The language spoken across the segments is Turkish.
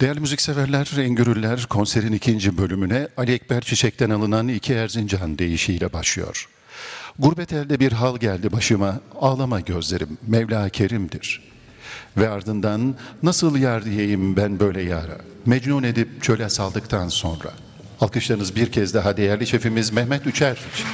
Değerli müzikseverler, Engürüller konserin ikinci bölümüne Ali Ekber Çiçek'ten alınan iki Erzincan deyişiyle başlıyor. Gurbet elde bir hal geldi başıma, ağlama gözlerim, Mevla Kerim'dir. Ve ardından nasıl yar diyeyim ben böyle yara, mecnun edip çöle saldıktan sonra. Alkışlarınız bir kez daha değerli şefimiz Mehmet Üçer için.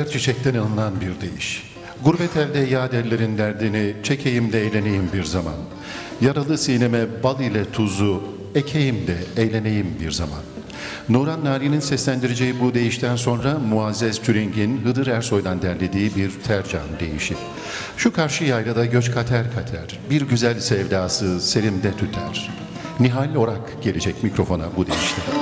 Her çiçekten alınan bir deyiş. Gurbet elde yaderlerin derdini çekeyim de eğleneyim bir zaman. Yaralı sineme bal ile tuzu ekeyim de eğleneyim bir zaman. Nuran Nari'nin seslendireceği bu değişten sonra Muazzez Türeng'in Hıdır Ersoy'dan derlediği bir tercan değişi. Şu karşı yaylada göç kater kater, bir güzel sevdası selimde tüter. Nihal Orak gelecek mikrofona bu değişte.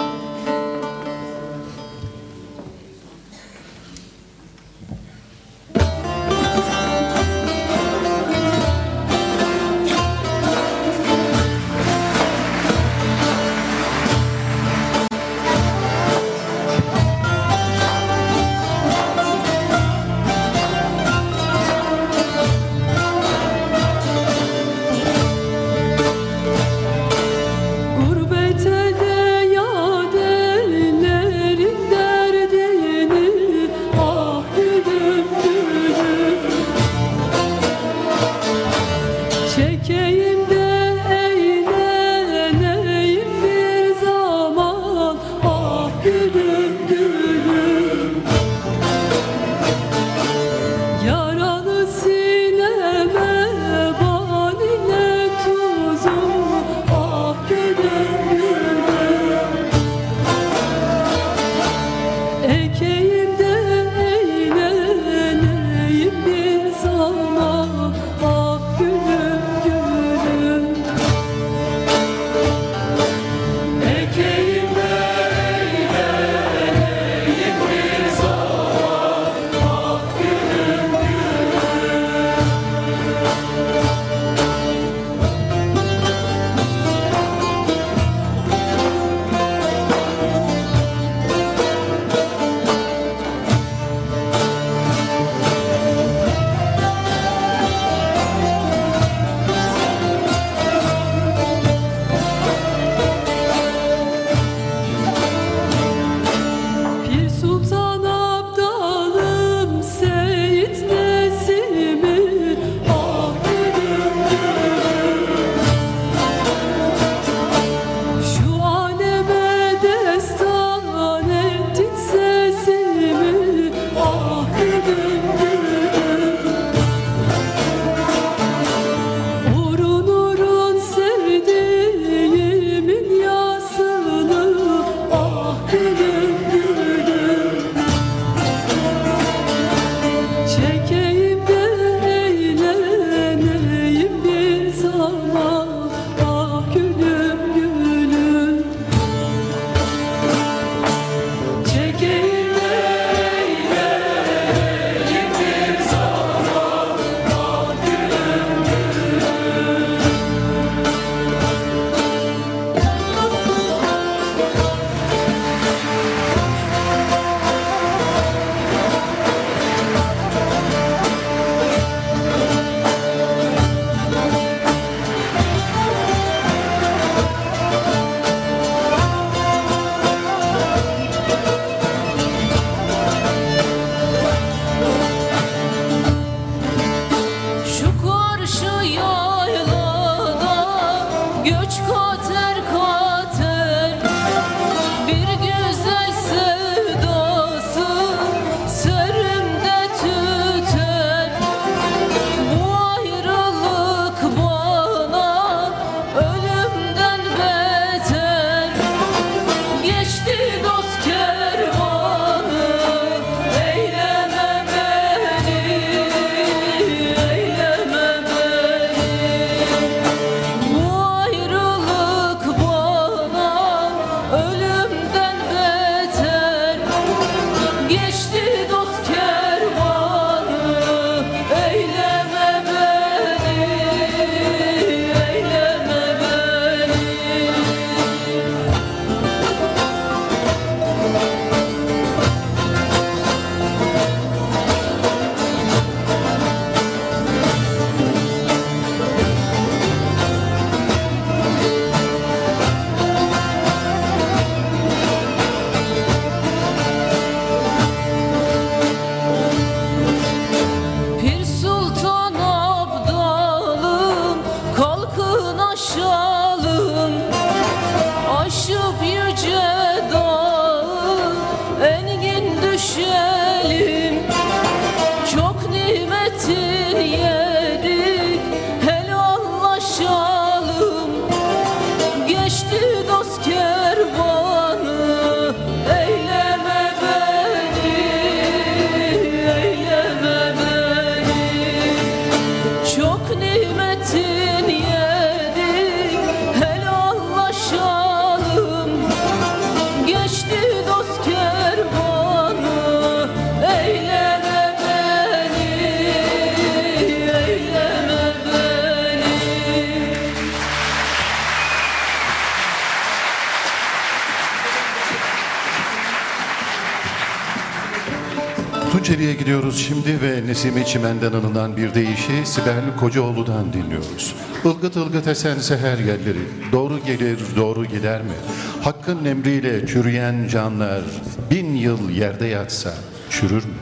Tunceli'ye gidiyoruz şimdi ve Nesimi Çimen'den alınan bir deyişi Sibel Kocaoğlu'dan dinliyoruz. Ilgıt ılgıt esen seher yerleri, doğru gelir doğru gider mi? Hakkın emriyle çürüyen canlar bin yıl yerde yatsa çürür mü?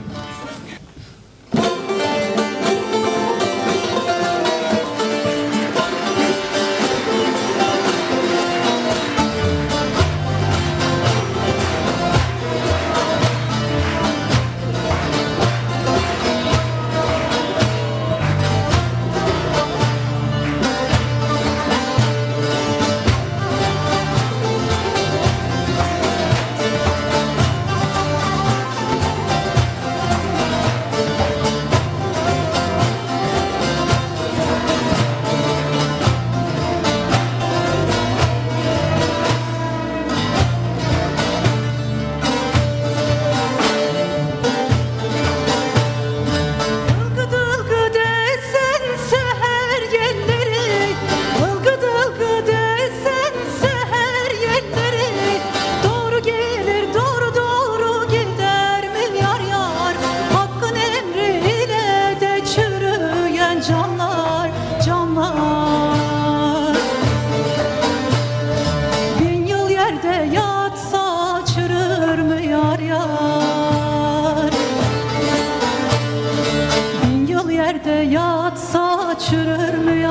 Yerde yatsa çürür mü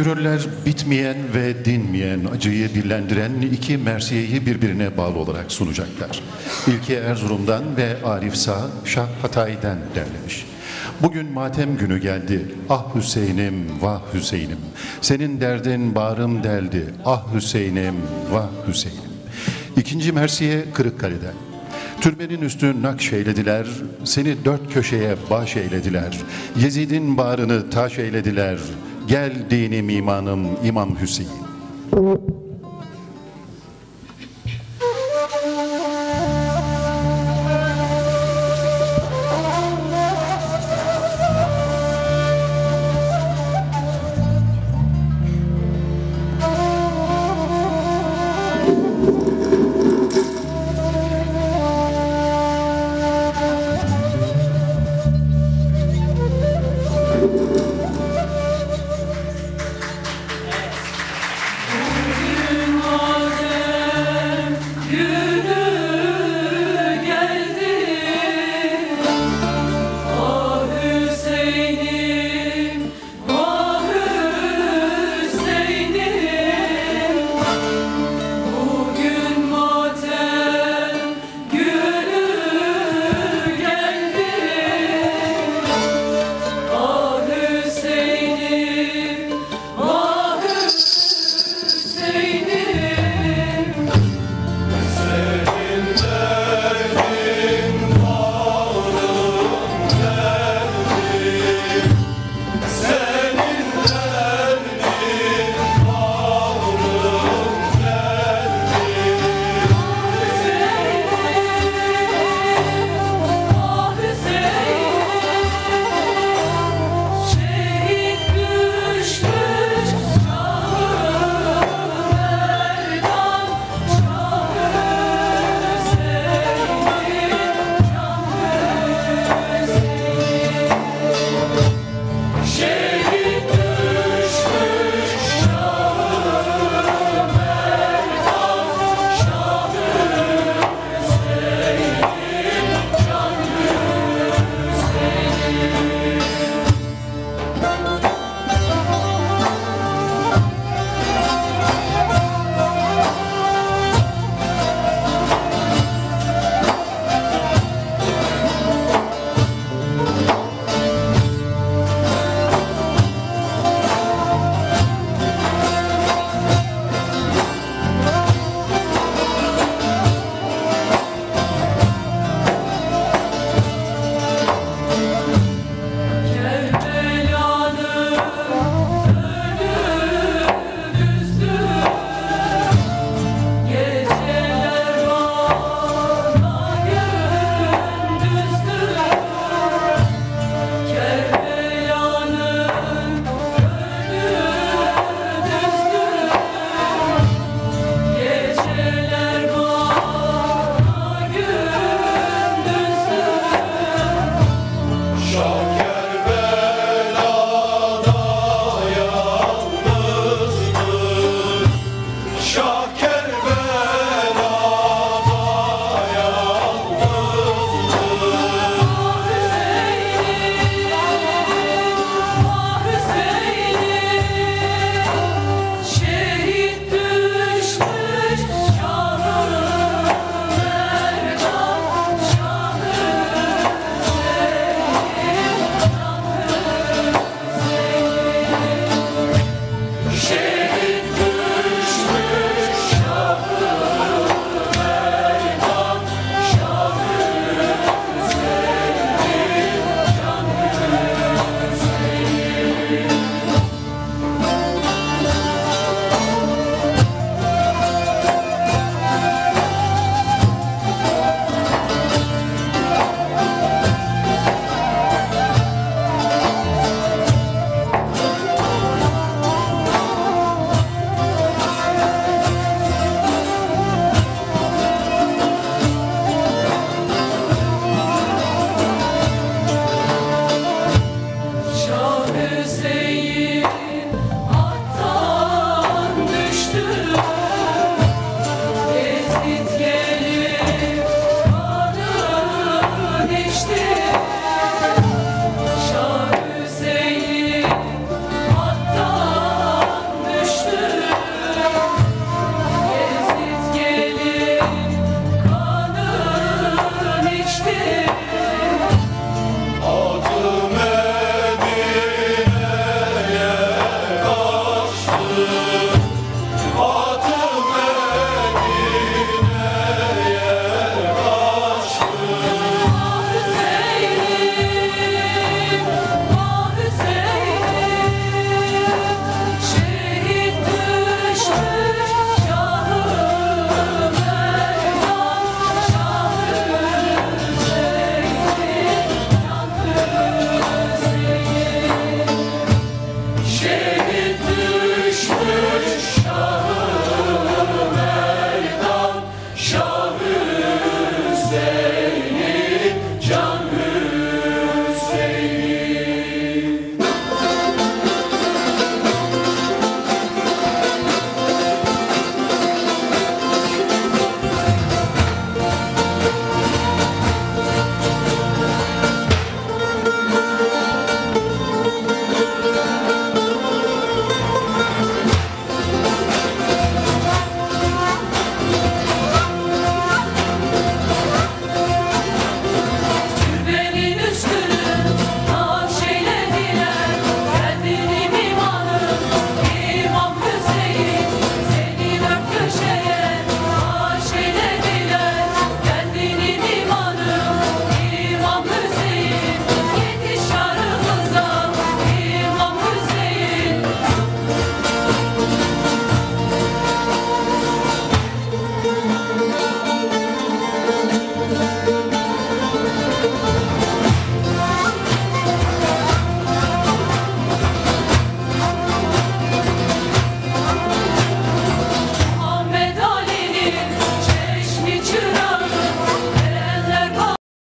Engürürler bitmeyen ve dinmeyen acıyı birlendiren iki mersiyeyi birbirine bağlı olarak sunacaklar. İlki Erzurum'dan ve Arif Sağ Şah Hatay'dan derlemiş. Bugün matem günü geldi. Ah Hüseyin'im, vah Hüseyin'im. Senin derdin bağrım deldi. Ah Hüseyin'im, vah Hüseyin'im. İkinci Mersiye Kırıkkale'den. Türbenin üstü nakş eylediler, seni dört köşeye baş eylediler. Yezid'in bağrını taş eylediler, gel dinim imanım İmam Hüseyin.